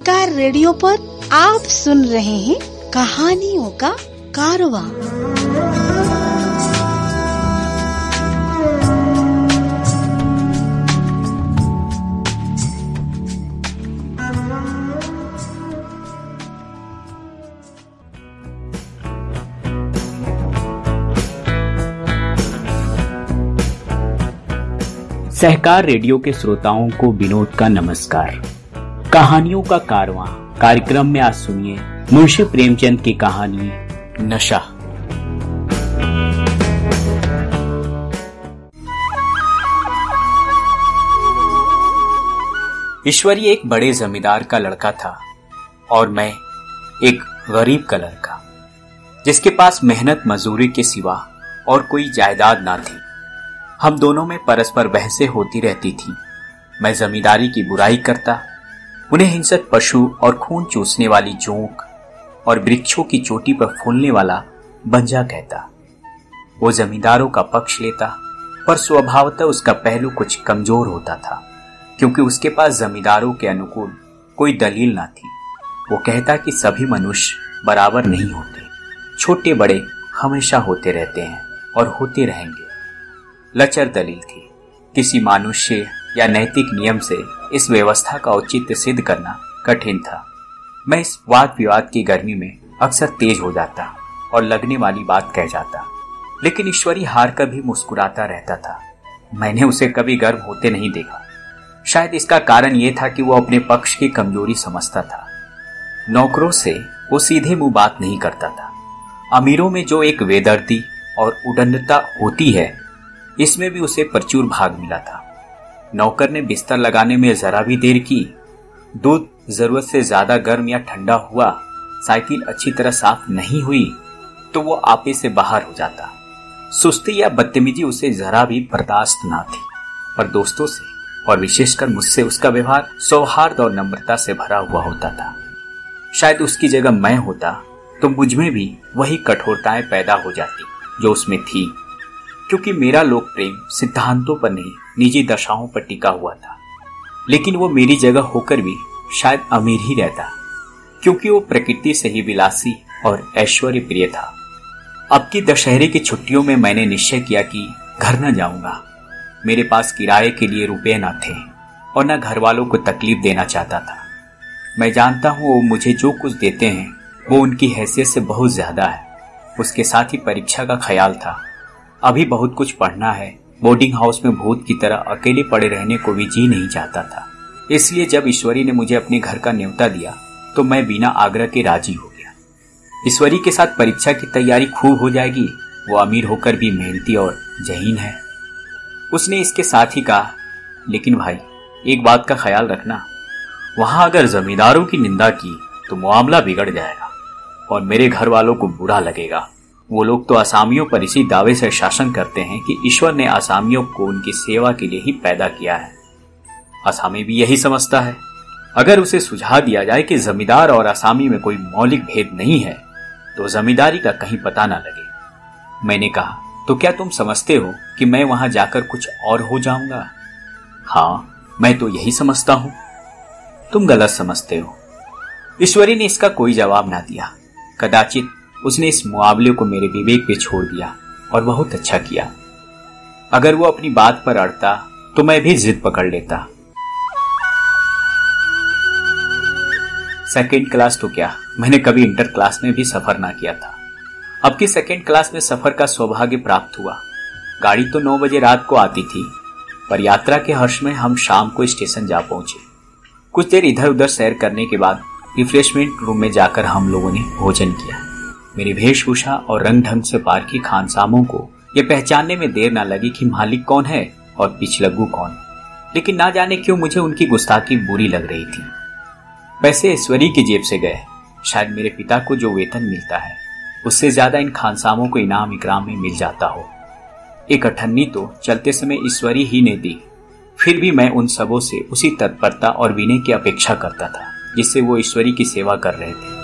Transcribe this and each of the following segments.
सहकार radio पर आप सुन रहे हैं कहानियों का कारवा। सहकार रेडियो के श्रोताओं को विनोद का नमस्कार। कहानियों का कारवां। कार्यक्रम में आज सुनिए मुंशी प्रेमचंद की कहानी, नशा। ईश्वरी एक बड़े जमींदार का लड़का था और मैं एक गरीब का लड़का, जिसके पास मेहनत मजदूरी के सिवा और कोई जायदाद ना थी। हम दोनों में परस्पर बहसें होती रहती थी। मैं जमींदारी की बुराई करता उन्हें हिंसक पशु और खून चूसने वाली जोंक और वृक्षों की चोटी पर फूलने वाला बंजा कहता। वो जमींदारों का पक्ष लेता, पर स्वभावतः उसका पहलू कुछ कमज़ोर होता था, क्योंकि उसके पास जमींदारों के अनुकूल कोई दलील ना थी। वो कहता कि सभी मनुष्य बराबर नहीं होते। छोटे बड़े हमेशा होते रहते हैं और होते रहेंगे। लचर दलील थी। किसी मानुष्य या नैतिक नियम से इस व्यवस्था का औचित्य सिद्ध करना कठिन था। मैं इस वाद विवाद की गर्मी में अक्सर तेज हो जाता और लगने वाली बात कह जाता, लेकिन ईश्वरी हार कर भी मुस्कुराता रहता था। मैंने उसे कभी गर्व होते नहीं देखा। शायद इसका कारण यह था कि वो अपने पक्ष की कमज़ोरी समझता था। नौकरों से वो सीधे मुँह बात नहीं करता था। अमीरों में जो एक वेदर्दी और उडंडता होती है, इसमें भी उसे प्रचुर भाग मिला था। नौकर ने बिस्तर लगाने में जरा भी देर की। दूध ज़रूरत से ज़्यादा गर्म या ठंडा हुआ, साइकिल अच्छी तरह साफ़ नहीं हुई तो वो आपे से बाहर हो जाता। सुस्ती या बदतमीजी उसे जरा भी बर्दाश्त ना थी। पर दोस्तों से और विशेषकर मुझसे उसका व्यवहार सौहार्द और नम्रता से भरा हुआ होता था। शायद उसकी जगह मैं होता तो मुझमें भी वही कठोरताएँ पैदा हो जाती, जो उसमें थी। क्योंकि मेरा लोक प्रेम सिद्धांतों पर नहीं, निजी दशाओं पर टिका हुआ था। लेकिन वो मेरी जगह होकर भी शायद अमीर ही रहता, क्योंकि वो प्रकृति से ही विलासी और ऐश्वर्य प्रिय था। अब की दशहरे की छुट्टियों में मैंने निश्चय किया कि घर न जाऊँगा। मेरे पास किराए के लिए रुपये न थे और न घर वालों को तकलीफ़ देना चाहता था। मैं जानता हूँ वो मुझे जो कुछ देते हैं, वो उनकी हैसियत से बहुत ज़्यादा है। उसके साथ ही परीक्षा का ख्याल था। अभी बहुत कुछ पढ़ना है। बोर्डिंग हाउस में भूत की तरह अकेले पड़े रहने को भी जी नहीं चाहता था। इसलिए जब ईश्वरी ने मुझे अपने घर का न्योता दिया तो मैं बिना आग्रह के राज़ी हो गया। ईश्वरी के साथ परीक्षा की तैयारी खूब हो जाएगी। वो अमीर होकर भी मेहनती और जहीन है। उसने इसके साथ ही कहा, लेकिन भाई, एक बात का ख्याल रखना। वहाँ अगर जमींदारों की निंदा की तो मामला बिगड़ जाएगा और मेरे घर वालों को बुरा लगेगा। वो लोग तो आसामियों पर इसी दावे से शासन करते हैं कि ईश्वर ने आसामियों को उनकी सेवा के लिए ही पैदा किया है। आसामी भी यही समझता है। अगर उसे सुझा दिया जाए कि जमींदार और आसामी में कोई मौलिक भेद नहीं है तो जमींदारी का कहीं पता ना लगे। मैंने कहा तो क्या तुम समझते हो कि मैं वहाँ जाकर कुछ और हो जाऊँगा? हाँ मैं तो यही समझता हूँ। तुम गलत समझते हो। ईश्वरी ने इसका कोई जवाब ना दिया। कदाचित उसने इस मुआवले को मेरे विवेक पे छोड़ दिया और बहुत अच्छा किया। अगर वो अपनी बात पर अड़ता तो मैं भी जिद पकड़ लेता। सेकेंड क्लास तो क्या? मैंने कभी इंटर क्लास में भी सफ़र ना किया था। अब की सेकेंड क्लास में सफ़र का सौभाग्य प्राप्त हुआ। गाड़ी तो नौ बजे रात को आती थी, पर यात्रा के हर्ष में हम शाम को स्टेशन जा पहुँचे। कुछ देर इधर उधर सैर करने के बाद रिफ्रेशमेंट रूम में जाकर हम लोगों ने भोजन किया। मेरी वेशभूषा और रंग ढंग से पार की खानसामों को यह पहचानने में देर ना लगी कि मालिक कौन है और पिछलग्गू कौन। लेकिन ना जाने क्यों मुझे उनकी गुस्ताखी बुरी लग रही थी। पैसे ईश्वरी की जेब से गए। शायद मेरे पिता को जो वेतन मिलता है, उससे ज़्यादा इन खानसामों को इनाम इकराम में मिल जाता हो। एक अठन्नी तो चलते समय ईश्वरी ही ने दी। फिर भी मैं उन सबों से उसी तत्परता और विनय की अपेक्षा करता था, जिससे वो ईश्वरी की सेवा कर रहे थे।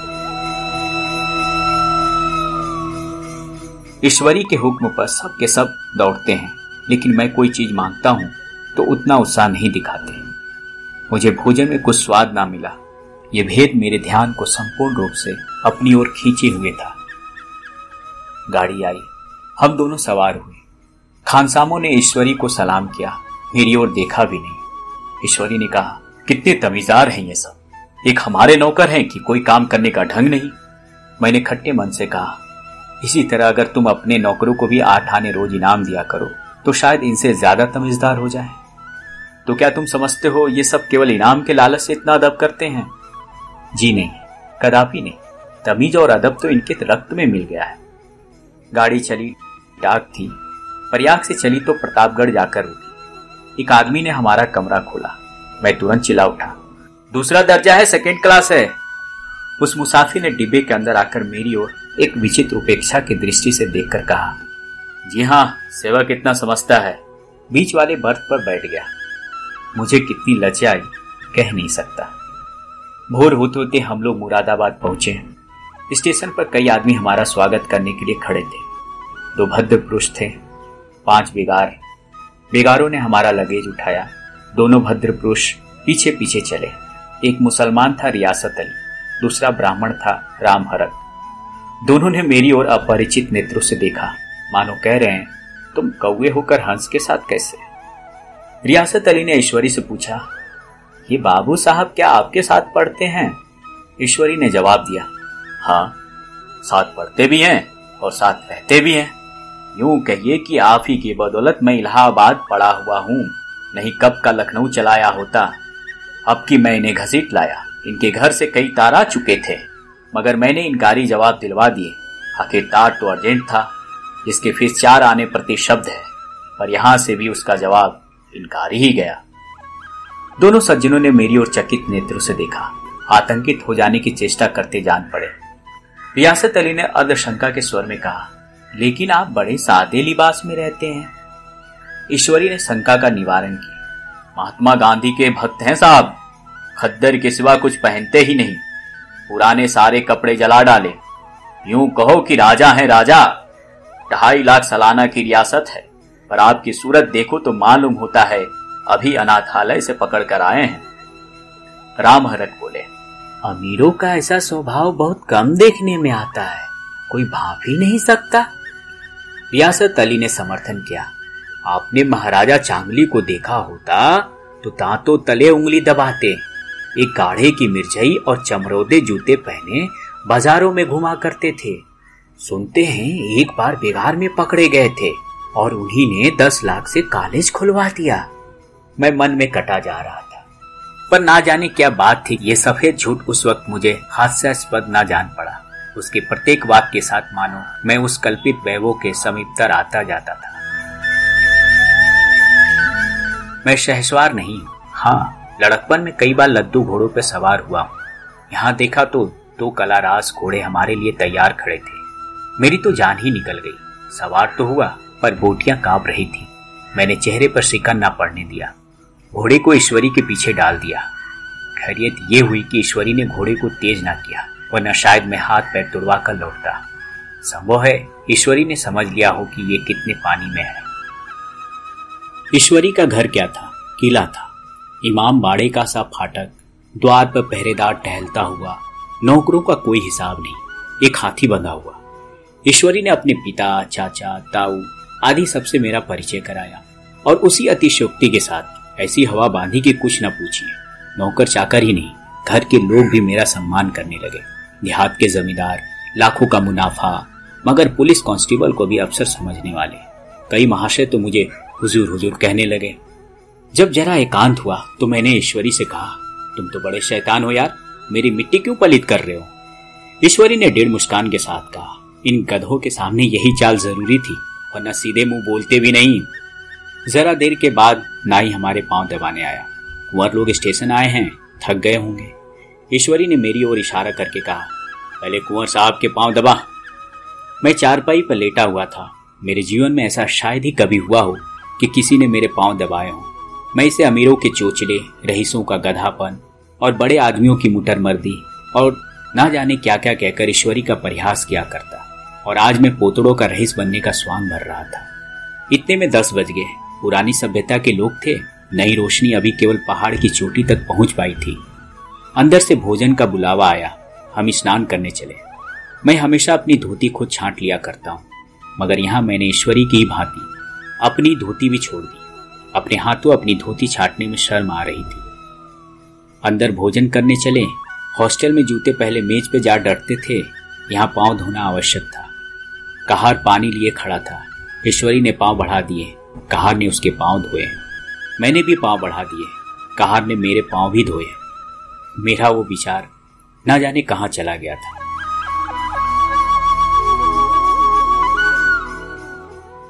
ईश्वरी के हुक्म पर सब के सब दौड़ते हैं, लेकिन मैं कोई चीज़ माँगता हूँ तो उतना उत्साह नहीं दिखाते। मुझे भोजन में कुछ स्वाद ना मिला। ये भेद मेरे ध्यान को संपूर्ण रूप से अपनी ओर खींचे हुए था। गाड़ी आई। हम दोनों सवार हुए। खानसामों ने ईश्वरी को सलाम किया। मेरी ओर देखा भी नहीं। ईश्वरी ने कहा, कितने तमीजदार हैं ये सब। एक हमारे नौकर हैं कि कोई काम करने का ढंग नहीं? मैंने खट्टे मन से कहा इसी तरह अगर तुम अपने नौकरों को भी आठ आने रोज इनाम दिया करो तो शायद इनसे ज़्यादा तमीजदार हो जाए। तो क्या तुम समझते हो ये सब केवल इनाम के लालच से इतना अदब करते हैं? जी नहीं, कदापि नहीं। तमीज और अदब तो इनके रक्त में मिल गया है। गाड़ी चली, डाक थी। प्रयाग से चली तो प्रतापगढ़ जाकर रुकी। एक आदमी ने हमारा कमरा खोला। मैं तुरंत चिल्ला उठा। दूसरा दर्जा है सेकेंड क्लास है। उस मुसाफिर ने डिब्बे के अंदर आकर मेरी ओर एक विचित्र उपेक्षा की दृष्टि से देखकर कहा, जी हाँ सेवा कितना समझता है। बीच वाले बर्थ पर बैठ गया। मुझे कितनी लज्जा आई कह नहीं सकता। भोर होते होते हम लोग मुरादाबाद पहुँचे। स्टेशन पर कई आदमी हमारा स्वागत करने के लिए खड़े थे। दो भद्र पुरुष थे, पाँच बेगार। बेगारों ने हमारा लगेज उठाया। दोनों भद्र पुरुष पीछे पीछे चले। एक मुसलमान था रियासत अली, दूसरा ब्राह्मण था राम हरक दोनों ने मेरी ओर अपरिचित नेत्रों से देखा। मानो कह रहे हैं, तुम कौए होकर हंस के साथ कैसे? रियासत अली ने ईश्वरी से पूछा, ये बाबू साहब क्या आपके साथ पढ़ते हैं? ईश्वरी ने जवाब दिया हाँ साथ पढ़ते भी हैं और साथ रहते भी हैं। यूँ कहिए कि आप ही की बदौलत मैं इलाहाबाद पड़ा हुआ हूँ, नहीं कब का लखनऊ चलाया होता। अब की मैं इन्हें घसीट लाया, इनके घर से कई तार चुके थे। मगर मैंने इनकारी जवाब दिलवा दिए। आखिर तार तो अर्जेंट था, जिसके फिर चार आने प्रति शब्द है, पर यहाँ से भी उसका जवाब इनकार ही गया। दोनों सज्जनों ने मेरी ओर चकित नेत्रों से देखा। आतंकित हो जाने की चेष्टा करते जान पड़े। रियासत अली ने अर्धशंका के स्वर में कहा, लेकिन आप बड़े सादे लिबास में रहते हैं। ईश्वरी ने शंका का निवारण किया, महात्मा गांधी के भक्त हैं साहब, खद्दर के सिवा कुछ पहनते ही नहीं। पुराने सारे कपड़े जला डाले। यूँ कहो कि राजा है राजा। ढाई लाख सालाना की रियासत है, पर आपकी सूरत देखो तो मालूम होता है, अभी अनाथालय से पकड़ कर आए हैं। राम हरक बोले, अमीरों का ऐसा स्वभाव बहुत कम देखने में आता है। कोई भाप ही नहीं सकता। रियासत अली ने समर्थन किया, आपने महाराजा चांगली को देखा होता तो दांतों तले उंगली दबाते। एक गाढ़े की मिर्जई और चमरोदे जूते पहने बाजारों में घुमा करते थे। सुनते हैं एक बार बिगार में पकड़े गए थे और उन्हीं ने दस लाख से कॉलेज खुलवा दिया। मैं मन में कटा जा रहा था। पर ना जाने क्या बात थी, ये सफ़ेद झूठ उस वक्त मुझे हास्यास्पद ना जान पड़ा। उसके प्रत्येक वाक्य के साथ मानो, मैं उस कल्पित वैभव के समीपतर आता जाता था। मैं शहसवार नहीं हूँ। हाँ लड़कपन में कई बार लद्दू घोड़ों पर सवार हुआ हूँ। यहाँ देखा तो दो कलारास घोड़े हमारे लिए तैयार खड़े थे। मेरी तो जान ही निकल गई। सवार तो हुआ, पर बोटियाँ काँप रही थी। मैंने चेहरे पर शिकन ना पड़ने दिया। घोड़े को ईश्वरी के पीछे डाल दिया। खैरियत ये हुई कि ईश्वरी ने घोड़े को तेज ना किया, वरना शायद मैं हाथ पैर तुड़वा कर लौटता। संभव है, ईश्वरी ने समझ लिया हो कि ये कितने पानी में है। ईश्वरी का घर क्या था? किला था। इमाम बाड़े का सा फाटक द्वार पर पहरेदार टहलता हुआ, नौकरों का कोई हिसाब नहीं, एक हाथी बंधा हुआ। ईश्वरी ने अपने पिता, चाचा, ताऊ आदि सबसे मेरा परिचय कराया और उसी अतिशोक्ति के साथ ऐसी हवा बांधी कि कुछ न पूछिए। नौकर चाकर ही नहीं, घर के लोग भी मेरा सम्मान करने लगे। देहात के जमींदार, लाखों का मुनाफा, मगर पुलिस कांस्टेबल को भी अफसर समझने वाले। कई महाशय तो मुझे हुजूर हुजूर कहने लगे। जब जरा एकांत हुआ तो मैंने ईश्वरी से कहा, तुम तो बड़े शैतान हो यार, मेरी मिट्टी क्यों पलित कर रहे हो? ईश्वरी ने डेढ़ मुस्कान के साथ कहा, इन गधों के सामने यही चाल ज़रूरी थी, वरना सीधे मुँह बोलते भी नहीं। जरा देर के बाद नाई हमारे पाँव दबाने आया। कुंवर लोग स्टेशन आए हैं, थक गए होंगे। ईश्वरी ने मेरी ओर इशारा करके कहा, पहले कुंवर साहब के पाँव दबा। मैं चारपाई पर लेटा हुआ था। मेरे जीवन में ऐसा शायद ही कभी हुआ हो कि किसी ने मेरे पाँव दबाए हों। मैं इसे अमीरों के चोचले, रईसों का गधापन और बड़े आदमियों की मुटर मर्दी और ना जाने क्या क्या कहकर ईश्वरी का परिहास किया करता और आज मैं पोतड़ों का रईस बनने का स्वांग भर रहा था। इतने में दस बज गए। पुरानी सभ्यता के लोग थे। नई रोशनी अभी केवल पहाड़ की चोटी तक पहुँच पाई थी। अंदर से भोजन का बुलावा आया। हम स्नान करने चले। मैं हमेशा अपनी धोती खुद छांट लिया करता हूँ, मगर यहाँ मैंने ईश्वरी की भांति अपनी धोती भी छोड़ दी। अपने हाथों अपनी धोती छाटने में शर्म आ रही थी। अंदर भोजन करने चले, हॉस्टल में जूते पहले मेज पे जा डरते थे, यहाँ पाँव धोना आवश्यक था। कहार पानी लिए खड़ा था। ईश्वरी ने पाँव बढ़ा दिए। कहार ने उसके पाँव धोए। मैंने भी पाँव बढ़ा दिए। कहार ने मेरे पाँव भी धोए। मेरा वो विचार ना जाने कहाँ चला गया था।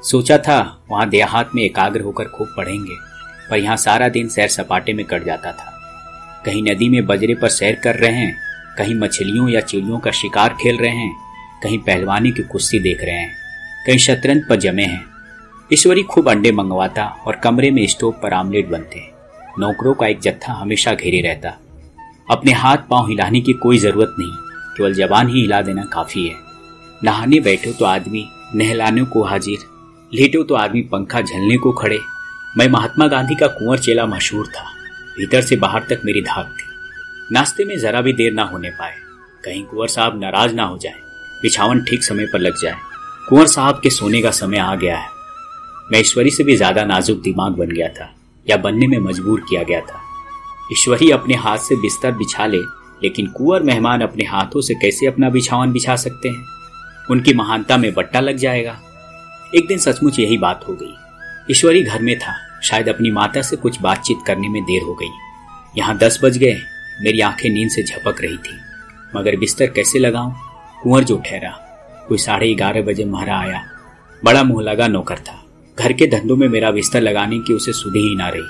सोचा था, वहाँ देहात में एकाग्र होकर खूब पढ़ेंगे, पर यहाँ सारा दिन सैर सपाटे में कट जाता था। कहीं नदी में बजरे पर सैर कर रहे हैं, कहीं मछलियों या चिड़ियों का शिकार खेल रहे हैं, कहीं पहलवानी की कुश्ती देख रहे हैं, कहीं शतरंज पर जमे हैं। ईश्वरी खूब अंडे मंगवाता और कमरे में स्टोव पर आमलेट बनते। नौकरों का एक जत्था हमेशा घेरे रहता। अपने हाथ पाँव हिलाने की कोई ज़रूरत नहीं, केवल जबान ही हिला देना काफ़ी है। नहाने बैठो तो आदमी नहलाने को हाजिर लेटो तो आदमी पंखा झलने को खड़े। मैं महात्मा गांधी का कुंवर चेला मशहूर था। भीतर से बाहर तक मेरी धाक थी। नाश्ते में जरा भी देर ना होने पाए। कहीं कुंवर साहब नाराज़ ना हो जाए। बिछावन ठीक समय पर लग जाए। कुंवर साहब के सोने का समय आ गया है। मैं ईश्वरी से भी ज़्यादा नाजुक दिमाग बन गया था, या बनने में मजबूर किया गया था। ईश्वरी अपने हाथ से बिस्तर बिछा ले, लेकिन कुंवर मेहमान अपने हाथों से कैसे अपना बिछावन बिछा सकते हैं? उनकी महानता में बट्टा लग जाएगा। एक दिन सचमुच यही बात हो गई। ईश्वरी घर में था। शायद अपनी माता से कुछ बातचीत करने में देर हो गई। यहाँ दस बज गए मेरी आँखें नींद से झपक रही थी। मगर बिस्तर कैसे लगाऊँ? कुंवर जो ठहरा। कोई साढ़े ग्यारह बजे महारा आया। बड़ा मुँह लगा नौकर था। घर के धंधों में मेरा बिस्तर लगाने की उसे सुधी ही ना रही।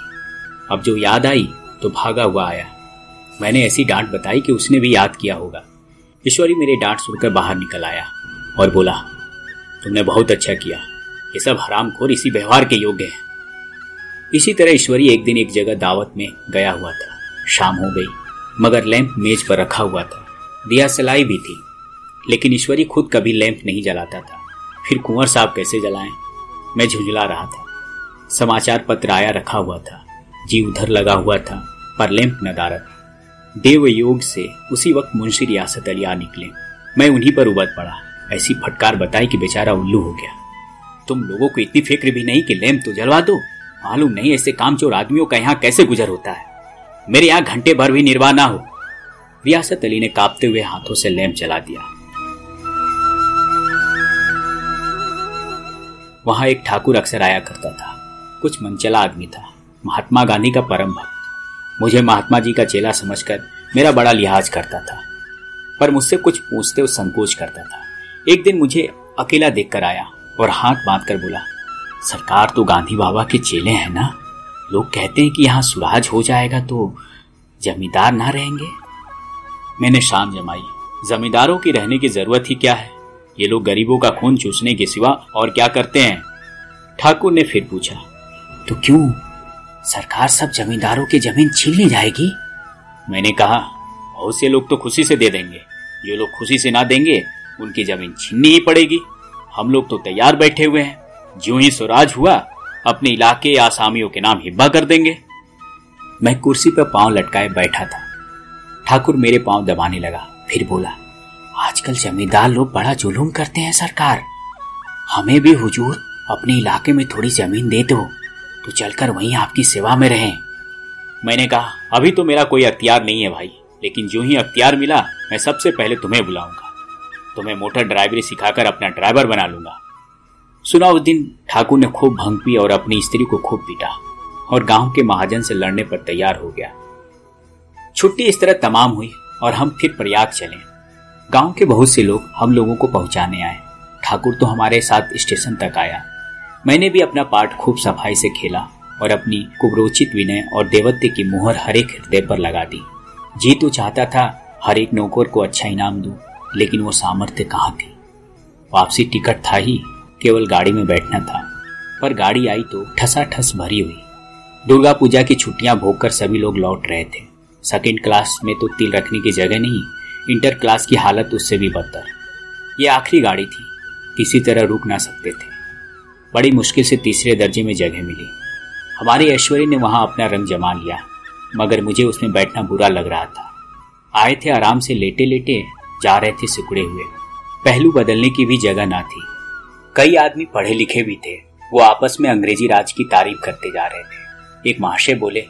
अब जो याद आई तो भागा हुआ आया। मैंने ऐसी डांट बताई कि उसने भी याद किया होगा। ईश्वरी मेरी डांट सुनकर बाहर निकल आया और बोला तुमने बहुत अच्छा किया। ये सब हराम खोर इसी व्यवहार के योग्य है। इसी तरह ईश्वरी एक दिन एक जगह दावत में गया हुआ था। शाम हो गई, मगर लैंप मेज पर रखा हुआ था। दिया सलाई भी थी, लेकिन ईश्वरी खुद कभी लैंप नहीं जलाता था। फिर कुंवर साहब कैसे जलाएँ? मैं झुंझला रहा था। समाचार पत्र आया रखा हुआ था। जी उधर लगा हुआ था, पर लैंप नदारत देव योग से उसी वक्त मुंशी रियासत अली आ निकले। मैं उन्हीं पर उबद पड़ा। ऐसी फटकार बताई कि बेचारा उल्लू हो गया। तुम लोगों को इतनी फ़िक्र भी नहीं कि लैंप तो जलवा दो। मालूम नहीं ऐसे कामचोर आदमियों का यहाँ कैसे गुजर होता है। मेरे यहाँ घंटे भर भी निर्वाह ना हो। रियासत अली ने कांपते हुए हाथों से लैंप जला दिया। वहाँ एक ठाकुर अक्सर आया करता था। कुछ मनचला आदमी था। महात्मा गांधी का परम भक्त। मुझे महात्मा जी का चेला समझकर मेरा बड़ा लिहाज करता था। पर मुझसे कुछ पूछते हुए संकोच करता था। एक दिन मुझे अकेला देखकर आया और हाथ बाँध कर बोला, सरकार तो गांधी बाबा के चेले हैं ना? लोग कहते हैं कि यहाँ सुराज हो जाएगा तो जमींदार ना रहेंगे। मैंने शान जमाई। जमींदारों की रहने की ज़रूरत ही क्या है? ये लोग गरीबों का खून चूसने के सिवा और क्या करते हैं? ठाकुर ने फिर पूछा तो क्यों? सरकार सब जमींदारों की ज़मीन छीन जाएगी? मैंने कहा, बहुत से लोग तो खुशी से दे देंगे। जो लोग खुशी से ना देंगे उनकी ज़मीन छीननी ही पड़ेगी। हम लोग तो तैयार बैठे हुए हैं। जो ही स्वराज हुआ, अपने इलाके आसामियों के नाम हिब्बा कर देंगे। मैं कुर्सी पर पाँव लटकाए बैठा था। ठाकुर मेरे पाँव दबाने लगा, फिर बोला, आजकल जमींदार लोग बड़ा जुलूम करते हैं सरकार। हमें भी हुजूर अपने इलाके में थोड़ी ज़मीन दे दो तो चलकर वहीं आपकी सेवा में रहें। मैंने कहा, अभी तो मेरा कोई अख्तियार नहीं है भाई, लेकिन जो ही अख्तियार मिला, मैं सबसे पहले तुम्हें बुलाऊँगा। तुम्हें मोटर ड्राइवरी सिखाकर अपना ड्राइवर बना लूँगा। सुना उस दिन ठाकुर ने खूब भंग पी और अपनी स्त्री को खूब पीटा और गाँव के महाजन से लड़ने पर तैयार हो गया। छुट्टी इस तरह तमाम हुई और हम फिर प्रयाग चले। गाँव के बहुत से लोग हम लोगों को पहुँचाने आए। ठाकुर तो हमारे साथ स्टेशन तक आया। मैंने भी अपना पार्ट खूब सफ़ाई से खेला और अपनी कुब्रोचित विनय और देवत्य की मुहर हरेक हृदय पर लगा दी। जी तो चाहता था हर एक नौकर को अच्छा इनाम दूँ, लेकिन वो सामर्थ्य कहाँ थी? वापसी टिकट था ही, केवल गाड़ी में बैठना था। पर गाड़ी आई तो ठसा ठस भरी हुई। दुर्गा पूजा की छुट्टियाँ भोग सभी लोग लौट रहे थे। सेकेंड क्लास में तो तिल रखने की जगह नहीं इंटर क्लास की हालत उससे भी बदतर। ये आखिरी गाड़ी थी, किसी तरह रुक ना सकते थे। बड़ी मुश्किल से तीसरे दर्जे में जगह मिली। हमारी ऐश्वर्य ने वहाँ अपना रंग जमा लिया, मगर मुझे उसमें बैठना बुरा लग रहा था। आए थे आराम से लेटे लेटे जा रहे थे सिकुड़े हुए। पहलू बदलने की भी जगह ना थी। कई आदमी पढ़े लिखे भी थे। वो आपस में अंग्रेज़ी राज की तारीफ़ करते जा रहे थे। एक महाशय बोले,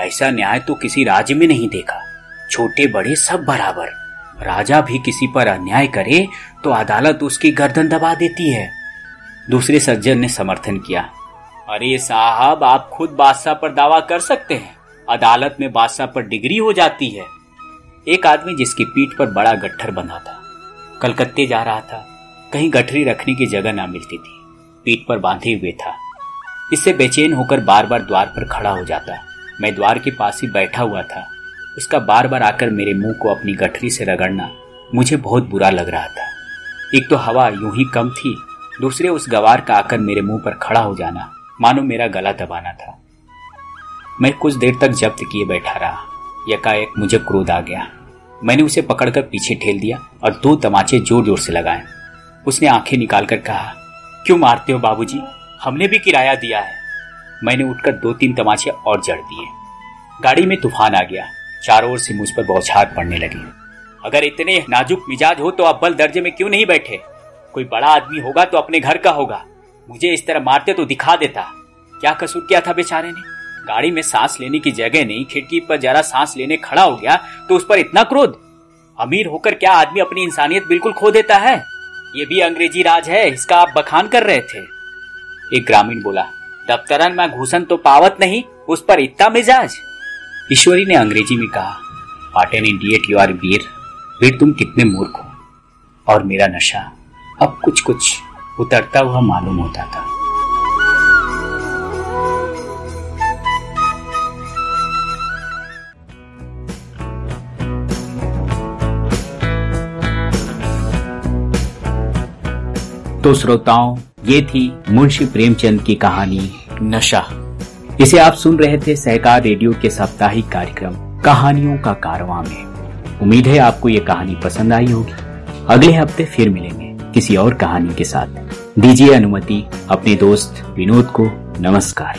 ऐसा न्याय तो किसी राज्य में नहीं देखा। छोटे, बड़े सब बराबर। राजा भी किसी पर अन्याय करे तो अदालत उसकी गर्दन दबा देती है। दूसरे सज्जन ने समर्थन किया, अरे साहब, आप खुद बादशाह पर दावा कर सकते हैं। अदालत में बादशाह पर डिग्री हो जाती है। एक आदमी जिसकी पीठ पर बड़ा गट्ठर बंधा था। कलकत्ते जा रहा था। कहीं गठरी रखने की जगह ना मिलती थी। पीठ पर बांधे हुए था। इससे बेचैन होकर बार बार द्वार पर खड़ा हो जाता। मैं द्वार के पास ही बैठा हुआ था। उसका बार बार आकर मेरे मुँह को अपनी गठरी से रगड़ना मुझे बहुत बुरा लग रहा था। एक तो हवा यूँ ही कम थी, दूसरे उस गवार का आकर मेरे मुँह पर खड़ा हो जाना। मानो मेरा गला दबाना था। मैं कुछ देर तक जब्त किए बैठा रहा। यकाएक मुझे क्रोध आ गया। मैंने उसे पकड़कर पीछे ठेल दिया और दो तमाचे ज़ोर ज़ोर से लगाए। उसने आँखें निकालकर कहा, क्यों मारते हो बाबूजी? हमने भी किराया दिया है। मैंने उठकर दो तीन तमाचे और जड़ दिए। गाड़ी में तूफ़ान आ गया। चारों ओर से मुझ पर बौछार पड़ने लगी। अगर इतने नाजुक मिजाज हो तो अव्वल दर्जे में क्यों नहीं बैठे? कोई बड़ा आदमी होगा तो अपने घर का होगा। मुझे इस तरह मारते तो दिखा देता। क्या कसूर किया था बेचारे ने? गाड़ी में सांस लेने की जगह नहीं, खिड़की पर जरा सांस लेने खड़ा हो गया तो उस पर इतना क्रोध। अमीर होकर क्या आदमी अपनी इंसानियत बिल्कुल खो देता है? ये भी अंग्रेज़ी राज है, इसका आप बखान कर रहे थे। एक ग्रामीण बोला, दफ्तरन में घूसन तो पावत नहीं, उस पर इतना मिजाज? ईश्वरी ने अंग्रेज़ी में कहा what an idiot you are वीर वीर तुम कितने मूर्ख हो। और मेरा नशा अब कुछ कुछ उतरता हुआ मालूम होता था। तो श्रोताओं, ये थी मुंशी प्रेमचंद की कहानी नशा। इसे आप सुन रहे थे सहकार रेडियो के साप्ताहिक कार्यक्रम, कहानियों का कारवां में। उम्मीद है आपको ये कहानी पसंद आई होगी। अगले हफ़्ते फिर मिलेंगे किसी और कहानी के साथ। दीजिए अनुमति, अपने दोस्त विनोद को नमस्कार।